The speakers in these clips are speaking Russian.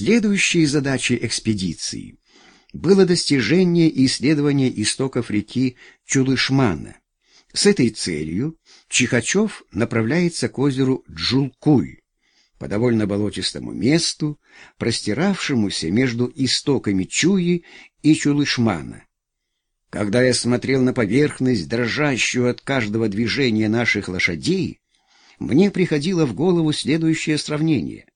Следующей задачей экспедиции было достижение и исследование истоков реки Чулышмана. С этой целью Чихачев направляется к озеру Джулкуй, по довольно болотистому месту, простиравшемуся между истоками Чуи и Чулышмана. Когда я смотрел на поверхность, дрожащую от каждого движения наших лошадей, мне приходило в голову следующее сравнение.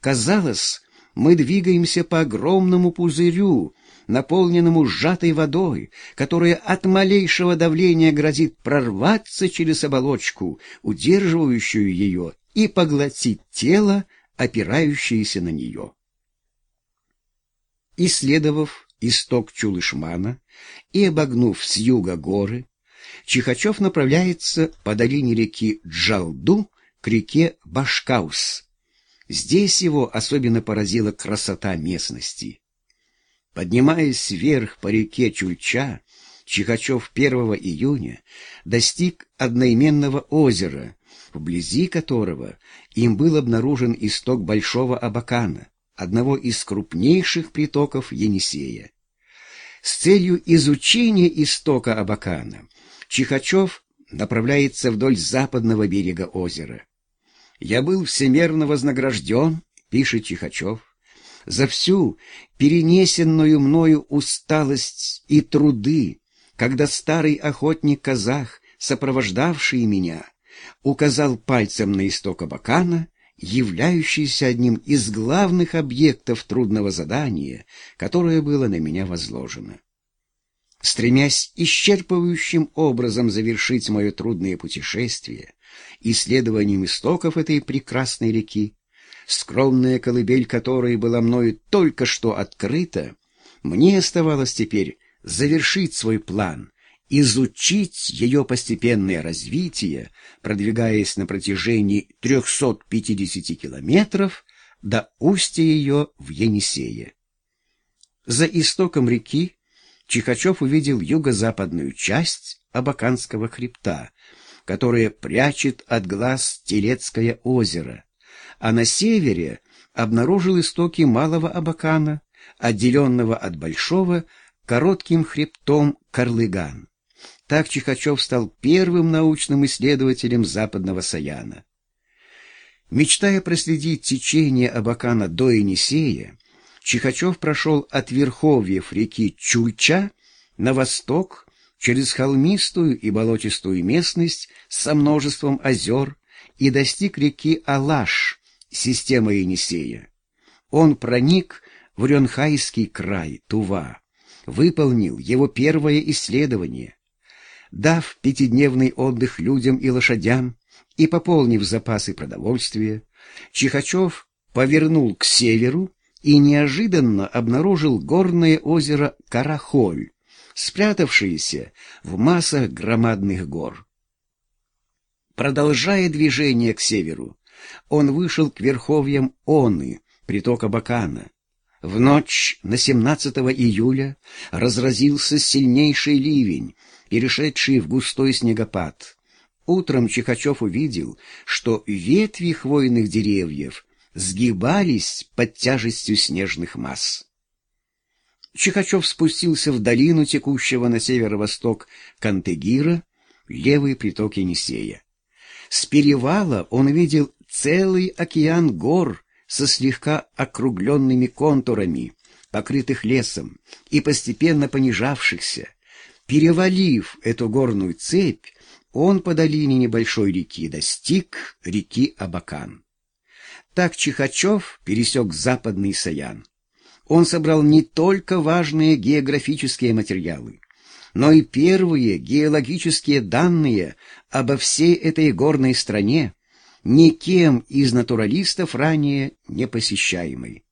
Казалось, мы двигаемся по огромному пузырю, наполненному сжатой водой, которая от малейшего давления грозит прорваться через оболочку, удерживающую ее, и поглотить тело, опирающееся на нее. Исследовав исток Чулышмана и обогнув с юга горы, Чихачев направляется по долине реки Джалду к реке Башкаус. Здесь его особенно поразила красота местности. Поднимаясь вверх по реке Чульча, Чихачев 1 июня достиг одноименного озера, вблизи которого им был обнаружен исток Большого Абакана, одного из крупнейших притоков Енисея. С целью изучения истока Абакана Чихачев направляется вдоль западного берега озера. «Я был всемерно вознагражден», — пишет Чихачев, «за всю перенесенную мною усталость и труды, когда старый охотник-казах, сопровождавший меня, указал пальцем на исток Абакана, являющийся одним из главных объектов трудного задания, которое было на меня возложено. Стремясь исчерпывающим образом завершить мое трудное путешествие, исследованием истоков этой прекрасной реки, скромная колыбель которой была мною только что открыта, мне оставалось теперь завершить свой план, изучить ее постепенное развитие, продвигаясь на протяжении 350 километров до устья ее в Енисее. За истоком реки Чихачев увидел юго-западную часть Абаканского хребта, которая прячет от глаз Телецкое озеро, а на севере обнаружил истоки Малого Абакана, отделенного от Большого коротким хребтом Карлыган. Так Чихачев стал первым научным исследователем западного Саяна. Мечтая проследить течение Абакана до Енисея, Чихачев прошел от верховьев реки Чульча на восток через холмистую и болотистую местность со множеством озер и достиг реки Алаш, системы Енисея. Он проник в Ренхайский край, Тува, выполнил его первое исследование. Дав пятидневный отдых людям и лошадям и пополнив запасы продовольствия, Чихачев повернул к северу и неожиданно обнаружил горное озеро Карахоль, спрятавшееся в массах громадных гор. Продолжая движение к северу, он вышел к верховьям Оны, притока Бакана. В ночь на 17 июля разразился сильнейший ливень, перешедший в густой снегопад. Утром Чихачев увидел, что ветви хвойных деревьев сгибались под тяжестью снежных масс. Чихачев спустился в долину текущего на северо-восток Кантегира, левый приток Енисея. С перевала он видел целый океан гор со слегка округленными контурами, покрытых лесом и постепенно понижавшихся. Перевалив эту горную цепь, он по долине небольшой реки достиг реки Абакан. Так Чихачев пересек западный Саян. Он собрал не только важные географические материалы, но и первые геологические данные обо всей этой горной стране, никем из натуралистов ранее не посещаемой.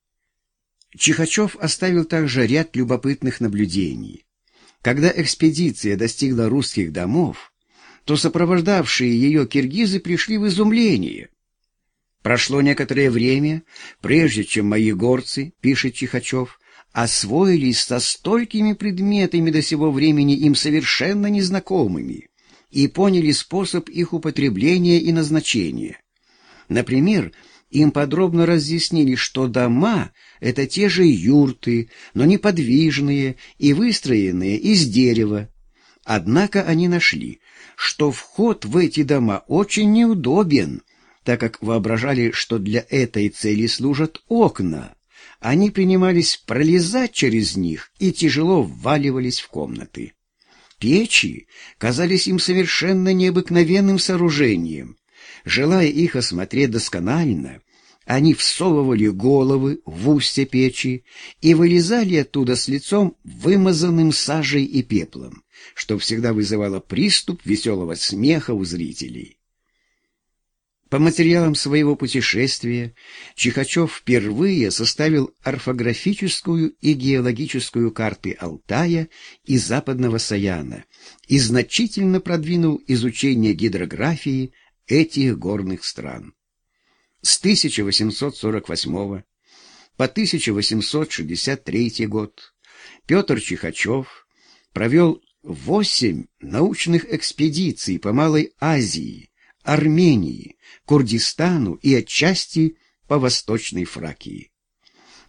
Чихачев оставил также ряд любопытных наблюдений. Когда экспедиция достигла русских домов, то сопровождавшие ее киргизы пришли в изумление – Прошло некоторое время, прежде чем мои горцы, пишет Чихачев, освоились со столькими предметами до сего времени им совершенно незнакомыми и поняли способ их употребления и назначения. Например, им подробно разъяснили, что дома — это те же юрты, но неподвижные и выстроенные из дерева. Однако они нашли, что вход в эти дома очень неудобен, так как воображали, что для этой цели служат окна. Они принимались пролезать через них и тяжело вваливались в комнаты. Печи казались им совершенно необыкновенным сооружением. Желая их осмотреть досконально, они всовывали головы в устье печи и вылезали оттуда с лицом, вымазанным сажей и пеплом, что всегда вызывало приступ веселого смеха у зрителей. По материалам своего путешествия Чихачев впервые составил орфографическую и геологическую карты Алтая и Западного Саяна и значительно продвинул изучение гидрографии этих горных стран. С 1848 по 1863 год Петр Чихачев провел восемь научных экспедиций по Малой Азии, Армении, Курдистану и отчасти по Восточной Фракии.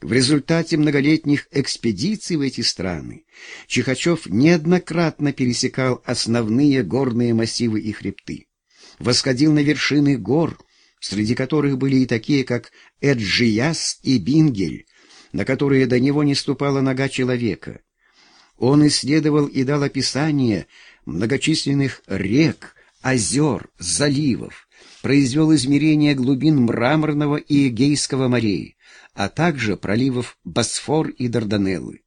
В результате многолетних экспедиций в эти страны Чихачев неоднократно пересекал основные горные массивы и хребты, восходил на вершины гор, среди которых были и такие, как Эджияс и Бингель, на которые до него не ступала нога человека. Он исследовал и дал описание многочисленных рек, озер, заливов, произвел измерения глубин Мраморного и Эгейского морей, а также проливов Босфор и Дарданеллы.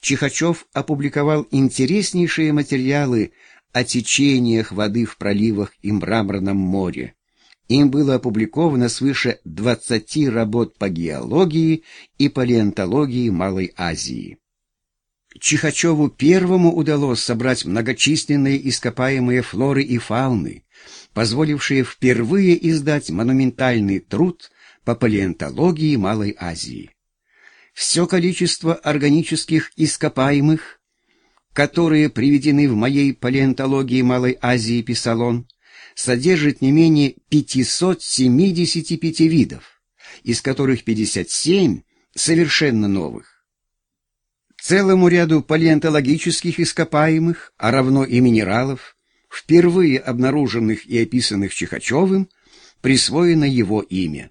Чихачев опубликовал интереснейшие материалы о течениях воды в проливах и Мраморном море. Им было опубликовано свыше 20 работ по геологии и палеонтологии Малой Азии. Чихачеву первому удалось собрать многочисленные ископаемые флоры и фауны, позволившие впервые издать монументальный труд по палеонтологии Малой Азии. Все количество органических ископаемых, которые приведены в моей палеонтологии Малой Азии, писал он, содержит не менее 575 видов, из которых 57 совершенно новых. Целому ряду палеонтологических ископаемых, а равно и минералов, впервые обнаруженных и описанных Чихачевым, присвоено его имя.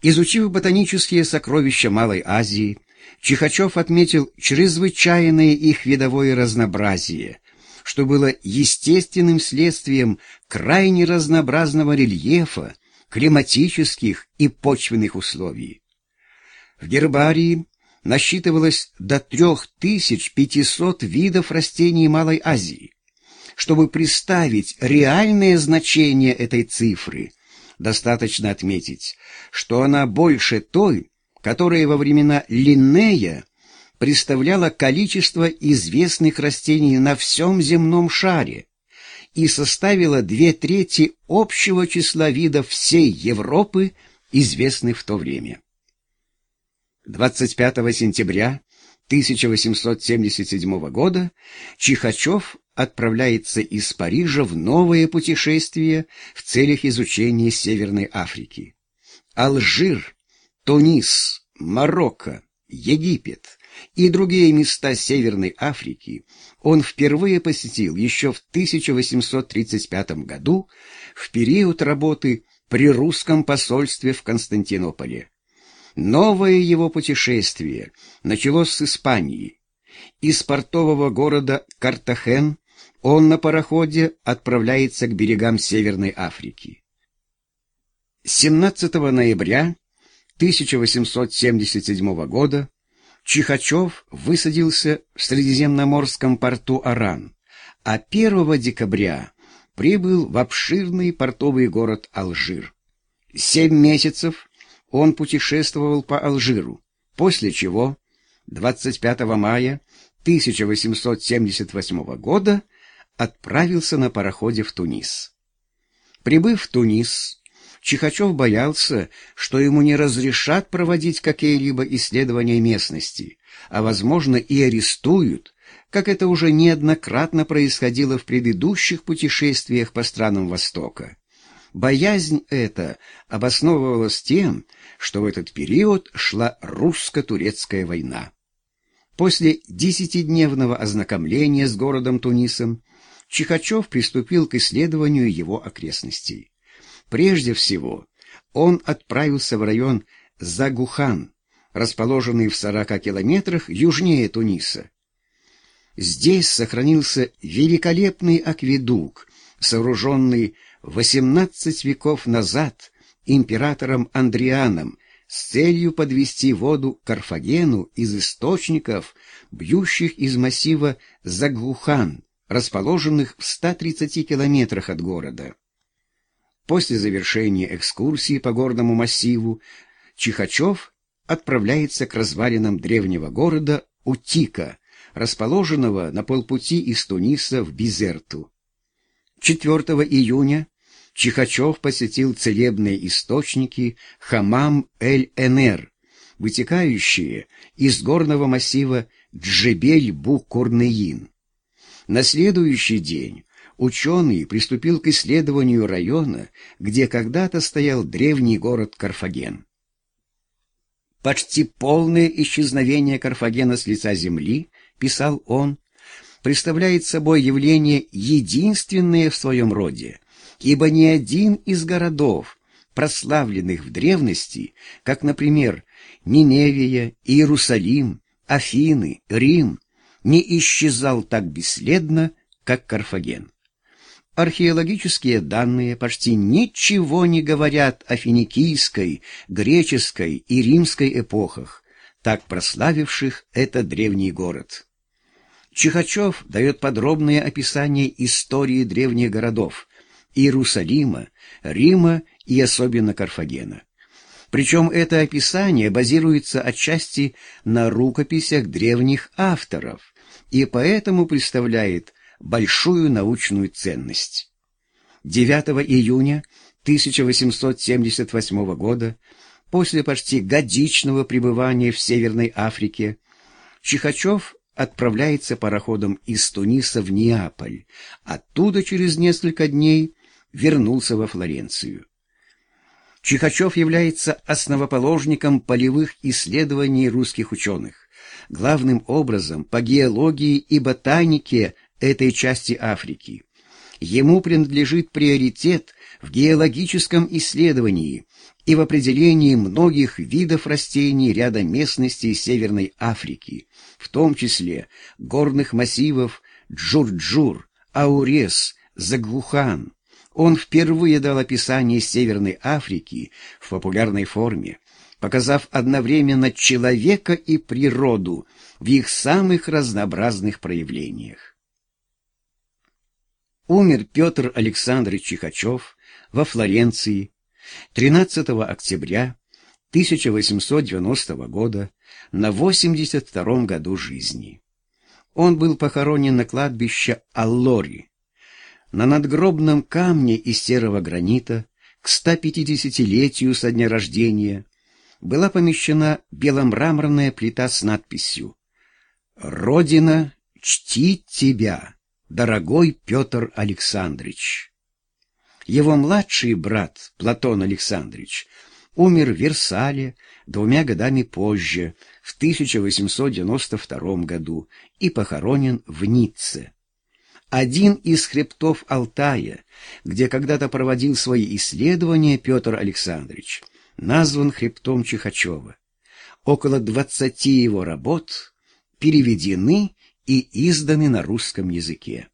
Изучив ботанические сокровища Малой Азии, Чихачев отметил чрезвычайное их видовое разнообразие, что было естественным следствием крайне разнообразного рельефа, климатических и почвенных условий. В гербарии насчитывалось до 3500 видов растений Малой Азии. Чтобы представить реальное значение этой цифры, достаточно отметить, что она больше той, которая во времена Линнея представляла количество известных растений на всем земном шаре и составила две трети общего числа видов всей Европы, известных в то время. 25 сентября 1877 года Чихачев отправляется из Парижа в новое путешествие в целях изучения Северной Африки. Алжир, Тунис, Марокко, Египет и другие места Северной Африки он впервые посетил еще в 1835 году в период работы при русском посольстве в Константинополе. Новое его путешествие началось с Испании. Из портового города Картахен он на пароходе отправляется к берегам Северной Африки. 17 ноября 1877 года Чихачев высадился в Средиземноморском порту Аран, а 1 декабря прибыл в обширный портовый город Алжир. Семь месяцев он путешествовал по Алжиру, после чего 25 мая 1878 года отправился на пароходе в Тунис. Прибыв в Тунис, Чихачев боялся, что ему не разрешат проводить какие-либо исследования местности, а, возможно, и арестуют, как это уже неоднократно происходило в предыдущих путешествиях по странам Востока. Боязнь эта обосновывалась тем, что в этот период шла русско-турецкая война. После десятидневного ознакомления с городом Тунисом Чихачев приступил к исследованию его окрестностей. Прежде всего, он отправился в район Загухан, расположенный в 40 километрах южнее Туниса. Здесь сохранился великолепный акведук, сооруженный 18 веков назад императором Андрианом с целью подвести воду Карфагену из источников, бьющих из массива Загухан, расположенных в 130 километрах от города. После завершения экскурсии по горному массиву Чихачев отправляется к развалинам древнего города Утика, расположенного на полпути из Туниса в Бизерту. 4 июня Чихачев посетил целебные источники Хамам-эль-Энер, вытекающие из горного массива Джебель-Бу-Курнеин. На следующий день ученый приступил к исследованию района, где когда-то стоял древний город Карфаген. «Почти полное исчезновение Карфагена с лица земли», — писал он, — представляет собой явление единственное в своем роде, ибо ни один из городов, прославленных в древности, как, например, Ниневия, Иерусалим, Афины, Рим, не исчезал так бесследно, как Карфаген. Археологические данные почти ничего не говорят о финикийской, греческой и римской эпохах, так прославивших этот древний город. Чихачев дает подробное описание истории древних городов Иерусалима, Рима и особенно Карфагена. Причем это описание базируется отчасти на рукописях древних авторов и поэтому представляет большую научную ценность. 9 июня 1878 года, после почти годичного пребывания в Северной Африке, Чихачев отправляется пароходом из Туниса в Неаполь, оттуда через несколько дней вернулся во Флоренцию. Чихачев является основоположником полевых исследований русских ученых, главным образом по геологии и ботанике этой части Африки. Ему принадлежит приоритет в геологическом исследовании и в определении многих видов растений ряда местностей Северной Африки, в том числе горных массивов Джурджур, Аурес, Загвухан, он впервые дал описание Северной Африки в популярной форме, показав одновременно человека и природу в их самых разнообразных проявлениях. Умер Петр Александрович Чихачев во Флоренции 13 октября 1890 года на 82 году жизни. Он был похоронен на кладбище Аллори, на надгробном камне из серого гранита к 150-летию со дня рождения была помещена беломраморная плита с надписью «Родина чтит тебя, дорогой Петр Александрович». Его младший брат Платон Александрович умер в Версале двумя годами позже, в 1892 году, и похоронен в Ницце. Один из хребтов Алтая, где когда-то проводил свои исследования Петр Александрович, назван хребтом Чихачева. Около двадцати его работ переведены и изданы на русском языке.